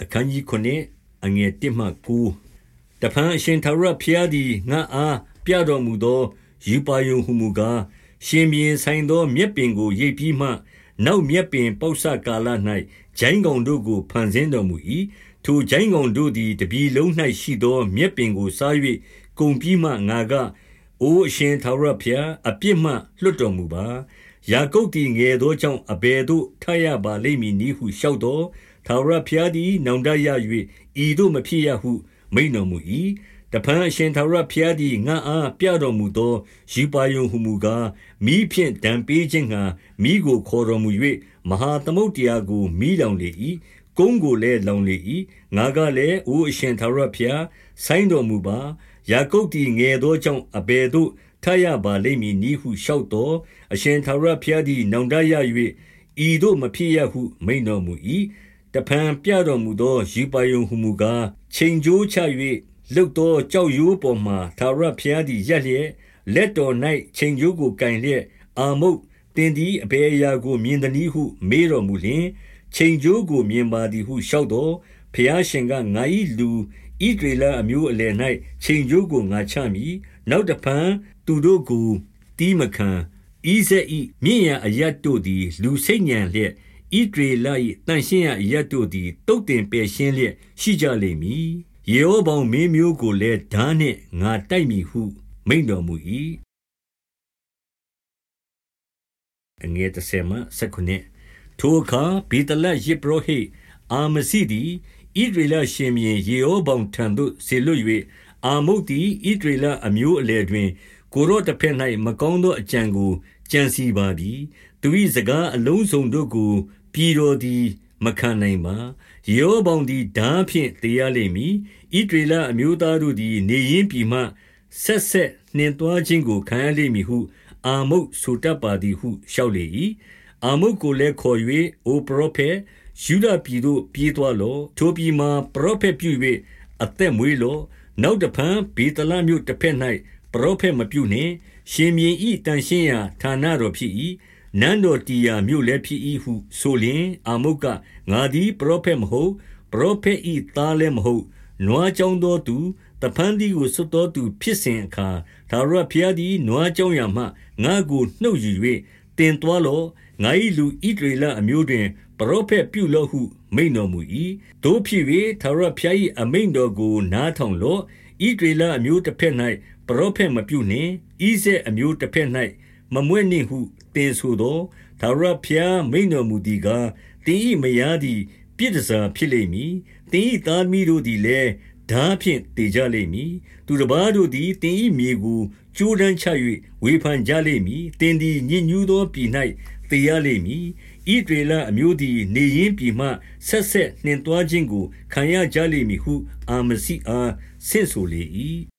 အခန်းကြီး9အငယ်1မှ9တဖန်အရှင်သာရဖျားသည်ငါအားပြတော်မူသောယူပါယုံဟုမူကားရှင်ဘရင်ဆိုင်သောမြက်ပင်ကိုရိပ်ပြီးမှ နောက်မြက်ပင်ပေါက်ဆကာလ၌ဂျိုင်းကောင်တို့ကိုဖန်ဆင်းတော်မူ၏ထိုဂျိုင်းကောင်တို့သည်တပြီလုံး၌ရှိသောမြက်ပင်ကိုစား၍ကုံပြီးမှငါကအိုအရှင်သာရဖျားအပြစ်မှလွတ်တော်မူပါယာကုပ်သည်ငယ်သောကြောင့်အဘယ်သို့ထရပါလိမ့်မည်နည်းဟုလျှောက်တော် ထာဝရဘုရားသည် နောင်တရ၍ဤသို့မဖြစ်ရဟု မိန်တော်မူ၏တဖန်အရှင်ထာဝရဘုရားသည် ငါအားပြတော်မူသောယူပါယုံဟုမူကားမိဖြင့်ဒံပေးခြင်းငှာမိကို ခေါ်တော်မူ၍မဟာသမုတ်တရားကိုမိလောင်လေ၏ကုန်းကိုလည်း လောင်လေ၏ငါကလည်း အိုအရှင်ထာဝရဘုရား ဆိုင်းတော်မူပါ ယာကုပ်သည် ငယ်သောကြောင့် အဘယ်သို့ ထရပါလိမ့်မည်နည်းဟု လျှောက်တော် အရှင်ထာဝရဘုရားသည် နောင်တရ၍ဤသို့မဖြစ်ရဟု မိန်တော်မူ၏ တဖန်ပြတော်မူသောယူပါယုံဟုမူကားချိန်ကြိုးချ၍လုတ်သောကြောက်ရိုးပေါ်မှသာရဖျားသည်ရက်လျက်လက်တော်၌ချိန်ကြိုးကိုကင်လျက်အာမုတ်တင်သည်အဘေအရာကိုမြင်သည်ဟုမေးတော်မူလျင်ချိန်ကြိုးကိုမြင်ပါသည်ဟုလျှောက်တော်ဖျားရှင်ကငါ၏လူဣဒရေလအမျိုးအလယ်၌ချိန်ကြိုးကိုငါချမည်နောက်တဖန်သူတို့ကိုတီးမခံဣဇက်ဤမြင့်ရအရတ်တို့သည် လူစိတ်ညံလျက် ဣဒရေလ၏တန်ရှင်းရာအရပ်တို့သည်တုတ်တင်ပယ်ရှင်းလျက်ရှိကြလိမ့်မည်။ယေဟောဗောင်မင်းမျိုးကိုလည်းဓာနှင့်ငါတိုက်မည်ဟု မိန့်တော်မူ၏။အငယ်30မှ19ထိုအခါဗေတလယေဘရဟိအာမစီသည်ဣဒရေလရှင်မြင်းယေဟောဗောင်ထံသို့ဆေလွတ်၍အာမုတ်သည်ဣဒရေလအမျိုးအလယ်တွင် ကိုရော့တစ်ဖက်၌မကောင်းသောအကြံကိုကြံစီပါပြီ။သူ၏စကားအလုံးစုံတို့ကို ပြည်တော်သည် မခံနိုင်ပါ ယေဟောဗောင်သည်ဓာဖြင့်တရားလိမ့်မည်ဣဒေလအမျိုးသားတို့သည် နေရင်းပြည်မှ ဆက်ဆက်နှင်သွားခြင်းကို ခံရလိမ့်မည်ဟု အာမုတ်ဆိုတတ်ပါသည်ဟု လျှောက်လေ၏အာမုတ်ကိုလည်းခေါ်၍အိုပရောဖက်ယူဒပြည်သို့ ပြေးသွားလော့ ထိုပြည်မှာ ပရောဖက်ပြု၍အသက်မွေးလော့ နောက်တဖန်ဘေတလမြို့တစ်ဖက်၌ပရောဖက်မပြုနှင့် ရှင်မြင်းဤတန်ရှင်းရာဌာနတော်ဖြစ်၏ နန်းတော်တီယာမြို့လည်းဖြစ်၏ဟုဆိုလျင်အာမုတ်ကငါသည်ပရောဖက်မဟုတ်ပရောဖက်၏သားလည်းမဟုတ်နွားကြောင်းသောသူတဖန်ဒီကိုစွတ်တော်သူဖြစ်စဉ်အခါသာရဖျားသည်နွားကြောင်းရမှငါကိုနှုတ်ယူ၍တင်သွားလောငါ၏လူဣဒရေလအမျိုးတွင်ပရောဖက်ပြုလောဟု မိန်တော်မူ၏တို့ဖြစ်၍သာရဖျား၏အမိန်တော်ကို နားထောင်လောဣဒရေလအမျိုးတစ်ဖက်၌ပရောဖက်မပြုနှင့်ဣဇက်အမျိုးတစ်ဖက်၌ မမွဲ့နှင့်ဟုသင်ဆိုသောသာရဖျားမိန်တော်မူသည်ကားတင်းဤမယားသည်ပြစ်ဒစာဖြစ်လိမ့်မည်တင်းဤသားသမီးတို့သည်လည်းဓာဖြင့်တည်ကြလိမ့်မည်သူတစ်ပါးတို့သည်တင်းဤမြေကိုကြိုးတန်းချ၍ဝေဖန်ကြလိမ့်မည်တင်းသည်ညဉ့်ညူးသောပြည်၌တည်ရလိမ့်မည်ဣဒေလအမျိုးသည်နေရင်းပြည်မှဆက်ဆက်နှင်သွားခြင်းကိုခံရကြလိမ့်မည်ဟုအာမစီအားဆင့်ဆိုလေ၏